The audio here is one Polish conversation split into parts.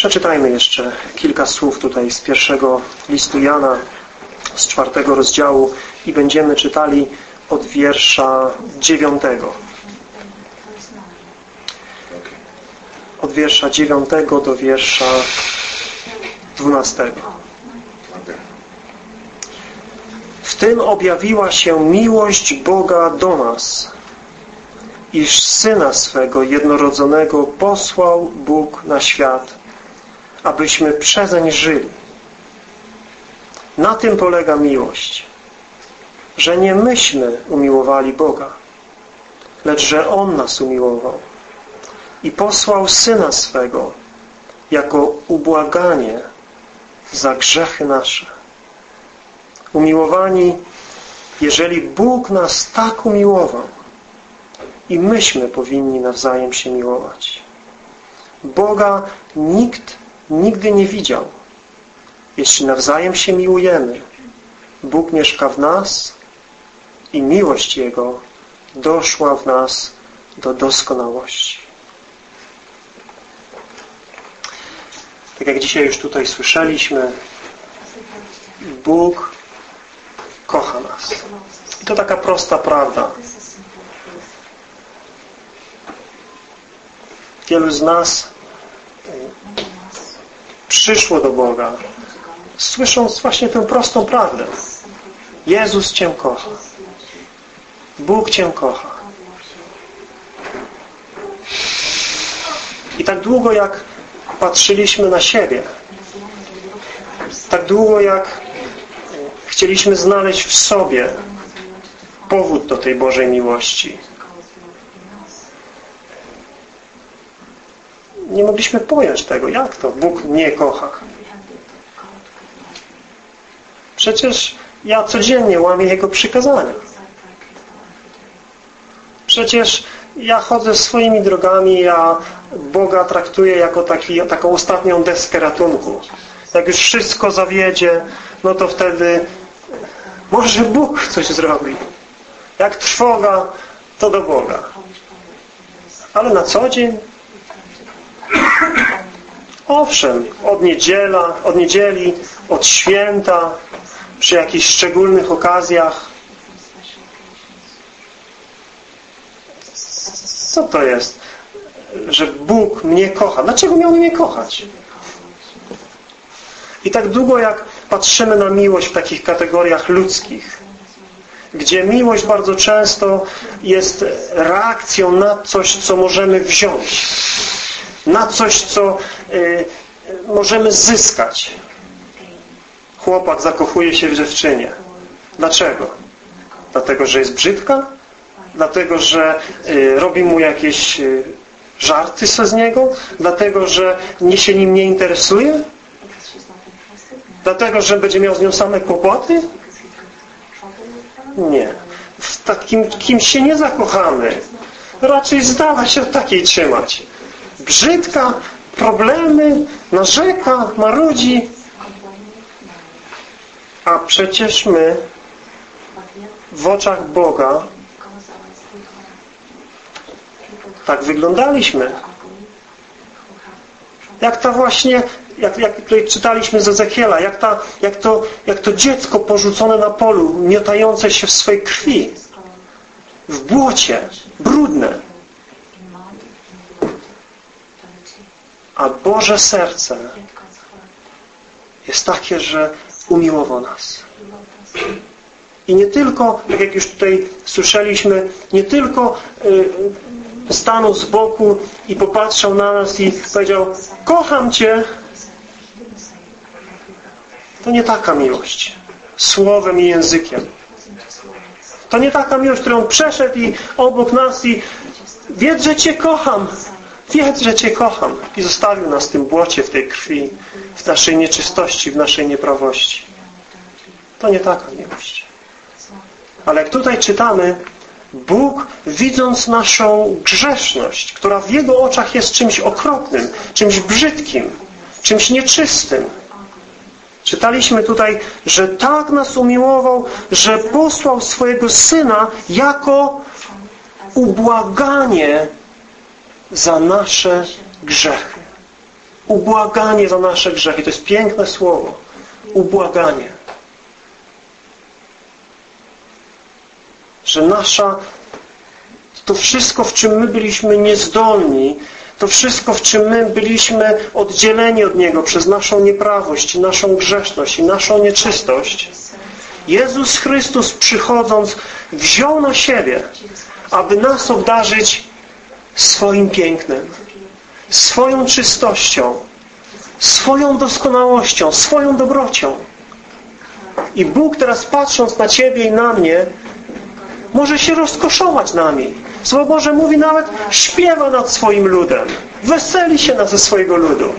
Przeczytajmy jeszcze kilka słów tutaj z pierwszego listu Jana, z czwartego rozdziału i będziemy czytali od wiersza dziewiątego. Od wiersza dziewiątego do wiersza dwunastego. W tym objawiła się miłość Boga do nas, iż Syna swego jednorodzonego posłał Bóg na świat, abyśmy przezeń żyli. Na tym polega miłość, że nie myśmy umiłowali Boga, lecz że On nas umiłował i posłał Syna swego jako ubłaganie za grzechy nasze. Umiłowani, jeżeli Bóg nas tak umiłował, i myśmy powinni nawzajem się miłować. Boga nikt nigdy nie widział. Jeśli nawzajem się miłujemy, Bóg mieszka w nas i miłość Jego doszła w nas do doskonałości. Tak jak dzisiaj już tutaj słyszeliśmy, Bóg kocha nas. I to taka prosta prawda. Wielu z nas przyszło do Boga, słysząc właśnie tę prostą prawdę. Jezus Cię kocha. Bóg Cię kocha. I tak długo jak patrzyliśmy na siebie, tak długo jak chcieliśmy znaleźć w sobie powód do tej Bożej miłości, mogliśmy pojąć tego. Jak to? Bóg mnie kocha. Przecież ja codziennie łamię Jego przykazania. Przecież ja chodzę swoimi drogami, ja Boga traktuję jako taki, taką ostatnią deskę ratunku. Jak już wszystko zawiedzie, no to wtedy może Bóg coś zrobi. Jak trwoga, to do Boga. Ale na co dzień Owszem, od niedziela, od niedzieli, od święta, przy jakichś szczególnych okazjach. Co to jest? Że Bóg mnie kocha. Dlaczego miał mnie kochać? I tak długo jak patrzymy na miłość w takich kategoriach ludzkich, gdzie miłość bardzo często jest reakcją na coś, co możemy wziąć na coś, co y, możemy zyskać. Chłopak zakochuje się w dziewczynie. Dlaczego? Dlatego, że jest brzydka? Dlatego, że y, robi mu jakieś y, żarty co z niego? Dlatego, że nie się nim nie interesuje? Dlatego, że będzie miał z nią same kłopoty? Nie. W takim kimś się nie zakochamy. Raczej zdala się takiej trzymać brzydka, problemy, narzeka, marudzi. A przecież my w oczach Boga tak wyglądaliśmy. Jak ta właśnie, jak, jak tutaj czytaliśmy z Ezekiela, jak, ta, jak, to, jak to dziecko porzucone na polu, miotające się w swojej krwi, w błocie, brudne. A Boże serce jest takie, że umiłował nas. I nie tylko, tak jak już tutaj słyszeliśmy, nie tylko y, stanął z boku i popatrzał na nas i powiedział kocham Cię. To nie taka miłość. Słowem i językiem. To nie taka miłość, którą przeszedł i obok nas i wiedz, że Cię kocham. Że Cię kocham i zostawił nas w tym błocie, w tej krwi, w naszej nieczystości, w naszej nieprawości. To nie taka miłość. Ale jak tutaj czytamy, Bóg, widząc naszą grzeszność, która w Jego oczach jest czymś okropnym, czymś brzydkim, czymś nieczystym, Czytaliśmy tutaj, że tak nas umiłował, że posłał swojego Syna jako ubłaganie za nasze grzechy. ubłaganie za nasze grzechy. To jest piękne słowo. Ubłaganie. Że nasza to wszystko, w czym my byliśmy niezdolni, to wszystko, w czym my byliśmy oddzieleni od Niego przez naszą nieprawość, naszą grzeszność i naszą nieczystość, Jezus Chrystus przychodząc wziął na siebie, aby nas obdarzyć swoim pięknem, swoją czystością, swoją doskonałością, swoją dobrocią. I Bóg teraz patrząc na Ciebie i na mnie może się rozkoszować nami. Słowo Boże mówi nawet śpiewa nad swoim ludem. Weseli się na ze swojego ludu.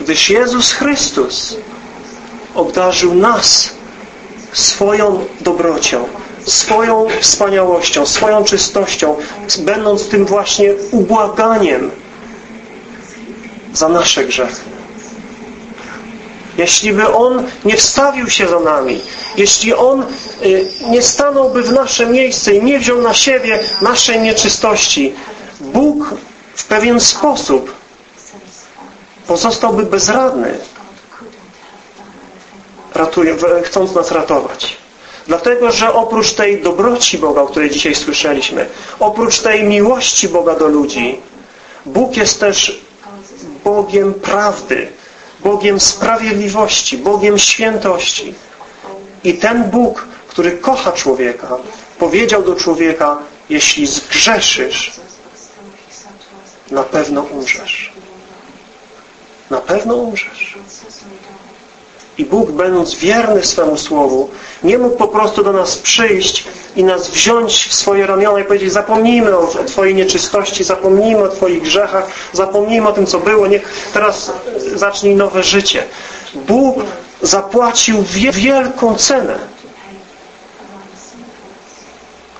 Gdyż Jezus Chrystus obdarzył nas swoją dobrocią, swoją wspaniałością, swoją czystością, będąc tym właśnie ubłaganiem za nasze grzechy. Jeśli by On nie wstawił się za nami, jeśli On y, nie stanąłby w nasze miejsce i nie wziął na siebie naszej nieczystości, Bóg w pewien sposób pozostałby bezradny, ratuje, chcąc nas ratować. Dlatego, że oprócz tej dobroci Boga, o której dzisiaj słyszeliśmy, oprócz tej miłości Boga do ludzi, Bóg jest też Bogiem prawdy, Bogiem sprawiedliwości, Bogiem świętości. I ten Bóg, który kocha człowieka, powiedział do człowieka, jeśli zgrzeszysz, na pewno umrzesz. Na pewno umrzesz. I Bóg, będąc wierny swemu Słowu, nie mógł po prostu do nas przyjść i nas wziąć w swoje ramiona i powiedzieć zapomnijmy o, o Twojej nieczystości, zapomnijmy o Twoich grzechach, zapomnijmy o tym, co było, niech teraz zacznij nowe życie. Bóg zapłacił wielką cenę,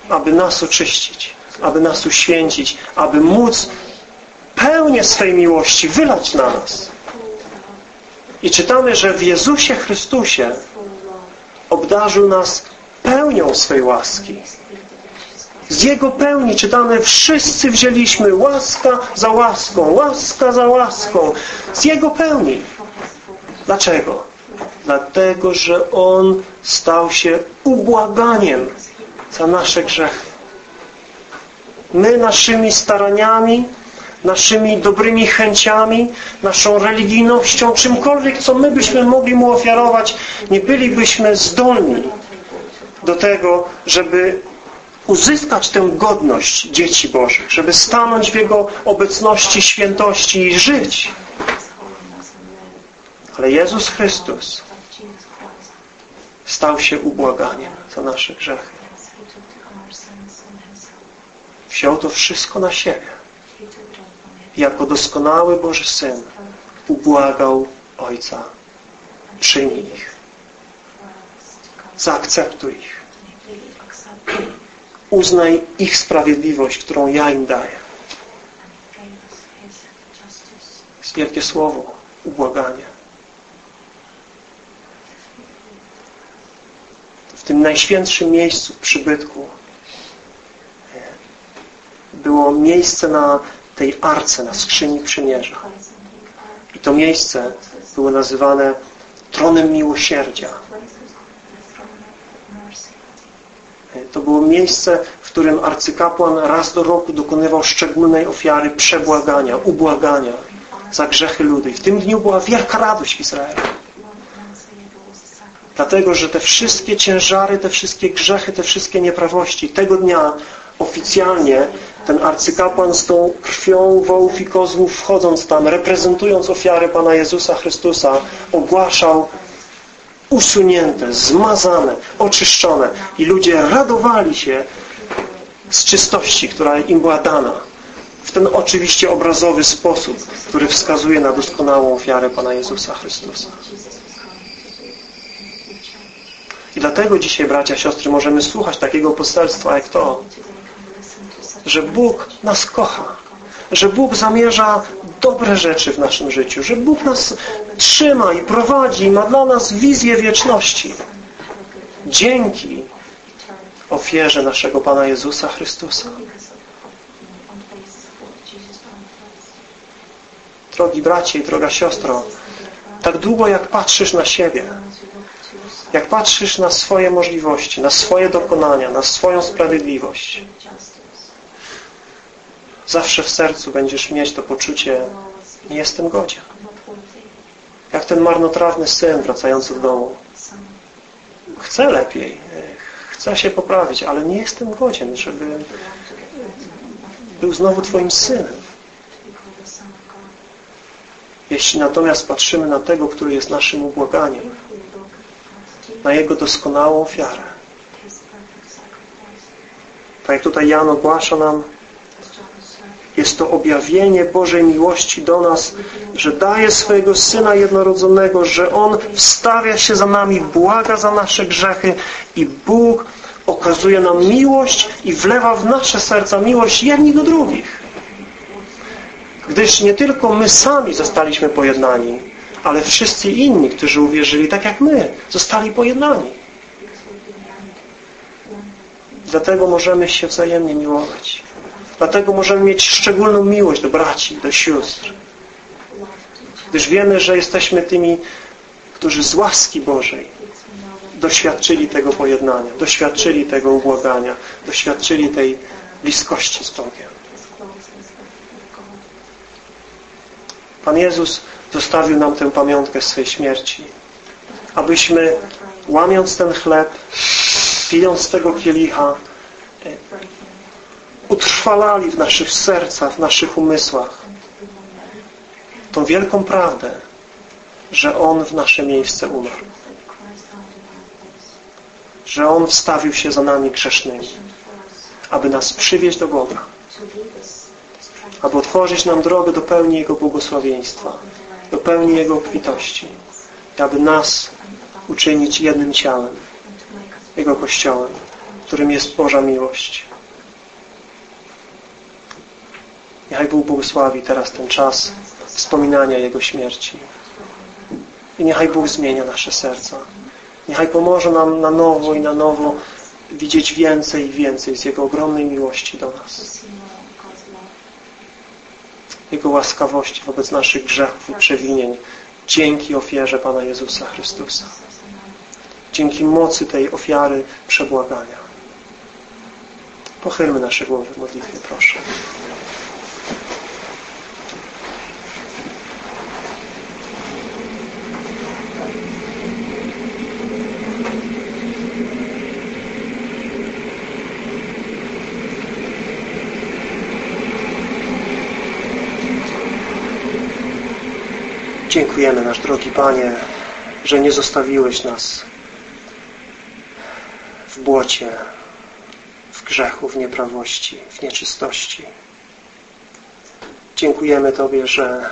aby nas oczyścić, aby nas uświęcić, aby móc pełnię swej miłości wylać na nas. I czytamy, że w Jezusie Chrystusie obdarzył nas pełnią swej łaski. Z Jego pełni czytamy, wszyscy wzięliśmy łaska za łaską, łaska za łaską. Z Jego pełni. Dlaczego? Dlatego, że On stał się ubłaganiem za nasze grzechy. My naszymi staraniami naszymi dobrymi chęciami, naszą religijnością, czymkolwiek, co my byśmy mogli Mu ofiarować, nie bylibyśmy zdolni do tego, żeby uzyskać tę godność dzieci Bożych, żeby stanąć w Jego obecności, świętości i żyć. Ale Jezus Chrystus stał się ubłaganiem za nasze grzechy. Wziął to wszystko na siebie jako doskonały Boży Syn ubłagał Ojca. Przyjmij ich. Zaakceptuj ich. Uznaj ich sprawiedliwość, którą ja im daję. Jest wielkie słowo ubłaganie. W tym najświętszym miejscu w przybytku było miejsce na tej arce na skrzyni przymierza. I to miejsce było nazywane tronem miłosierdzia. To było miejsce, w którym arcykapłan raz do roku dokonywał szczególnej ofiary przebłagania, ubłagania za grzechy ludu. I w tym dniu była wielka radość w Izraelu. Dlatego, że te wszystkie ciężary, te wszystkie grzechy, te wszystkie nieprawości tego dnia oficjalnie ten arcykapłan z tą krwią wołów i kozłów wchodząc tam, reprezentując ofiary Pana Jezusa Chrystusa, ogłaszał usunięte, zmazane, oczyszczone i ludzie radowali się z czystości, która im była dana w ten oczywiście obrazowy sposób, który wskazuje na doskonałą ofiarę Pana Jezusa Chrystusa. I dlatego dzisiaj, bracia, siostry, możemy słuchać takiego poselstwa jak to, że Bóg nas kocha, że Bóg zamierza dobre rzeczy w naszym życiu, że Bóg nas trzyma i prowadzi ma dla nas wizję wieczności. Dzięki ofierze naszego Pana Jezusa Chrystusa. Drogi bracie i droga siostro, tak długo jak patrzysz na siebie, jak patrzysz na swoje możliwości, na swoje dokonania, na swoją sprawiedliwość, zawsze w sercu będziesz mieć to poczucie nie jestem godzien. Jak ten marnotrawny syn wracający do domu. Chcę lepiej, chcę się poprawić, ale nie jestem godzien, żeby był znowu Twoim synem. Jeśli natomiast patrzymy na tego, który jest naszym ubłaganiem, na Jego doskonałą ofiarę, tak jak tutaj Jan ogłasza nam, jest to objawienie Bożej miłości do nas, że daje swojego Syna jednorodzonego, że On wstawia się za nami, błaga za nasze grzechy i Bóg okazuje nam miłość i wlewa w nasze serca miłość jedni do drugich. Gdyż nie tylko my sami zostaliśmy pojednani, ale wszyscy inni, którzy uwierzyli tak jak my, zostali pojednani. Dlatego możemy się wzajemnie miłować. Dlatego możemy mieć szczególną miłość do braci, do sióstr. Gdyż wiemy, że jesteśmy tymi, którzy z łaski Bożej doświadczyli tego pojednania, doświadczyli tego ubłagania, doświadczyli tej bliskości z Bogiem. Pan Jezus zostawił nam tę pamiątkę swej śmierci, abyśmy łamiąc ten chleb, pijąc tego kielicha, utrwalali w naszych sercach, w naszych umysłach tą wielką prawdę, że On w nasze miejsce umarł. Że On wstawił się za nami grzesznymi, aby nas przywieźć do Boga, aby otworzyć nam drogę do pełni Jego błogosławieństwa, do pełni Jego obfitości aby nas uczynić jednym ciałem, Jego Kościołem, którym jest Boża miłość. Niechaj Bóg błogosławi teraz ten czas wspominania Jego śmierci. I niechaj Bóg zmienia nasze serca. Niechaj pomoże nam na nowo i na nowo widzieć więcej i więcej z Jego ogromnej miłości do nas. Jego łaskawości wobec naszych grzechów i przewinień dzięki ofierze Pana Jezusa Chrystusa. Dzięki mocy tej ofiary przebłagania. Pochylmy nasze głowy w modlitwie, proszę. Dziękujemy, nasz drogi Panie, że nie zostawiłeś nas w błocie, w grzechu, w nieprawości, w nieczystości. Dziękujemy Tobie, że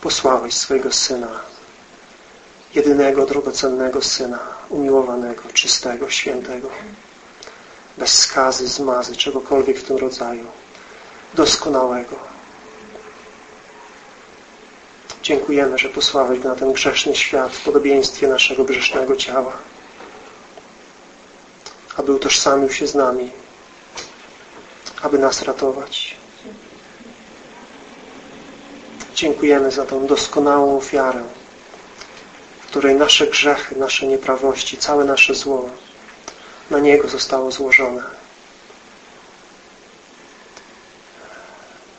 posłałeś swojego Syna, jedynego, drogocennego Syna, umiłowanego, czystego, świętego, bez skazy, zmazy, czegokolwiek w tym rodzaju, doskonałego, Dziękujemy, że posłałeś na ten grzeszny świat w podobieństwie naszego grzesznego ciała, aby utożsamił się z nami, aby nas ratować. Dziękujemy za tą doskonałą ofiarę, w której nasze grzechy, nasze nieprawości, całe nasze zło na Niego zostało złożone.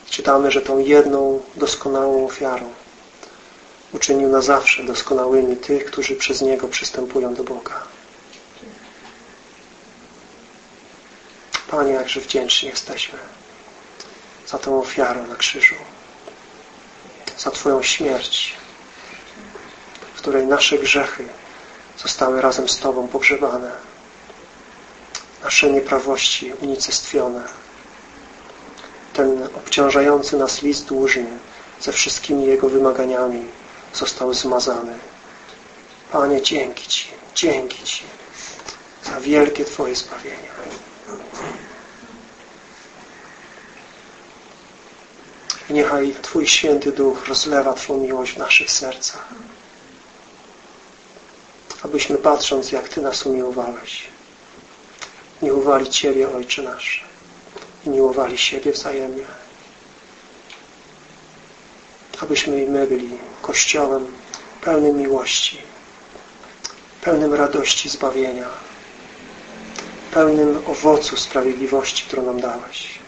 Czytamy, że tą jedną doskonałą ofiarą uczynił na zawsze doskonałymi tych, którzy przez Niego przystępują do Boga. Panie, jakże wdzięczni jesteśmy za tę ofiarę na krzyżu, za Twoją śmierć, w której nasze grzechy zostały razem z Tobą pogrzebane, nasze nieprawości unicestwione. Ten obciążający nas list dłużny ze wszystkimi jego wymaganiami został zmazany. Panie, dzięki Ci, dzięki Ci za wielkie Twoje zbawienie. I niechaj Twój Święty Duch rozlewa Twą miłość w naszych sercach. Abyśmy patrząc, jak Ty nas umiłowałeś, miłowali Ciebie, Ojcze nasz, i miłowali siebie wzajemnie. abyśmy i my byli Kościołem pełnym miłości, pełnym radości zbawienia, pełnym owocu sprawiedliwości, którą nam dałeś.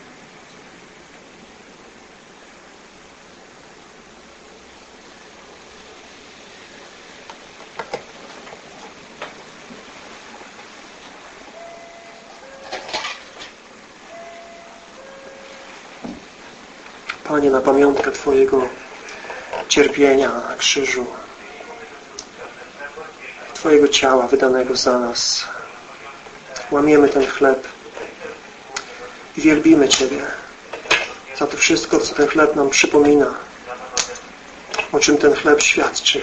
Panie, na pamiątkę Twojego cierpienia na krzyżu, Twojego ciała wydanego za nas. Łamiemy ten chleb i wielbimy Ciebie za to wszystko, co ten chleb nam przypomina, o czym ten chleb świadczy.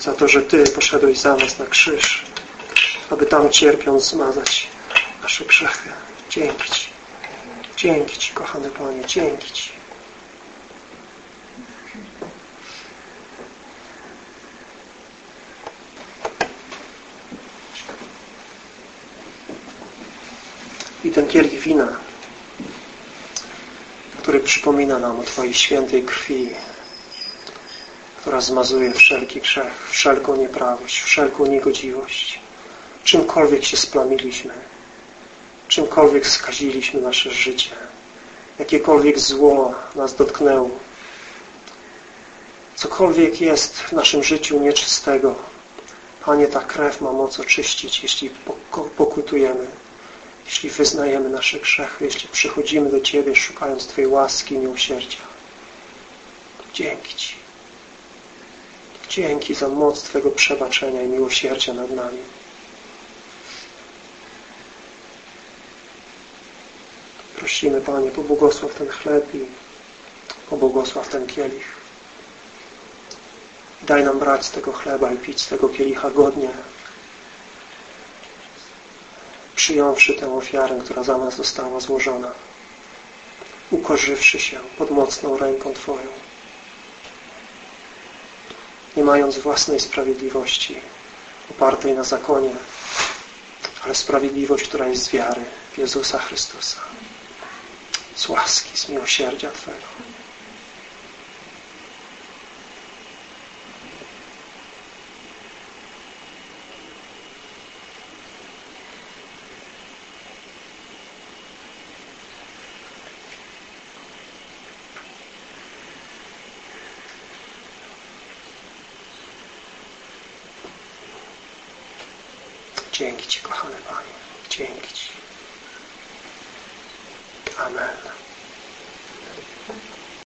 Za to, że Ty poszedłeś za nas na krzyż, aby tam cierpiąc zmazać nasze grzechy. Dzięki Ci. Dzięki Ci, kochany Panie, dzięki Ci. Ten kielich wina, który przypomina nam o Twojej świętej krwi, która zmazuje wszelki grzech, wszelką nieprawość, wszelką niegodziwość. Czymkolwiek się splamiliśmy, czymkolwiek skaziliśmy nasze życie, jakiekolwiek zło nas dotknęło, cokolwiek jest w naszym życiu nieczystego, Panie, ta krew ma moc oczyścić, jeśli pokutujemy, jeśli wyznajemy nasze grzechy, jeśli przychodzimy do Ciebie, szukając Twojej łaski i miłosierdzia. Dzięki Ci. Dzięki za moc Twojego przebaczenia i miłosierdzia nad nami. Prosimy, Panie, pobłogosław ten chleb i pobłogosław ten kielich. Daj nam brać z tego chleba i pić z tego kielicha godnie, przyjąwszy tę ofiarę, która za nas została złożona, ukorzywszy się pod mocną ręką Twoją, nie mając własnej sprawiedliwości opartej na zakonie, ale sprawiedliwość, która jest z wiary w Jezusa Chrystusa z łaski, z miłosierdzia Twego. Dzięki Ci, kochany Panie. Dzięki Ci. Amen.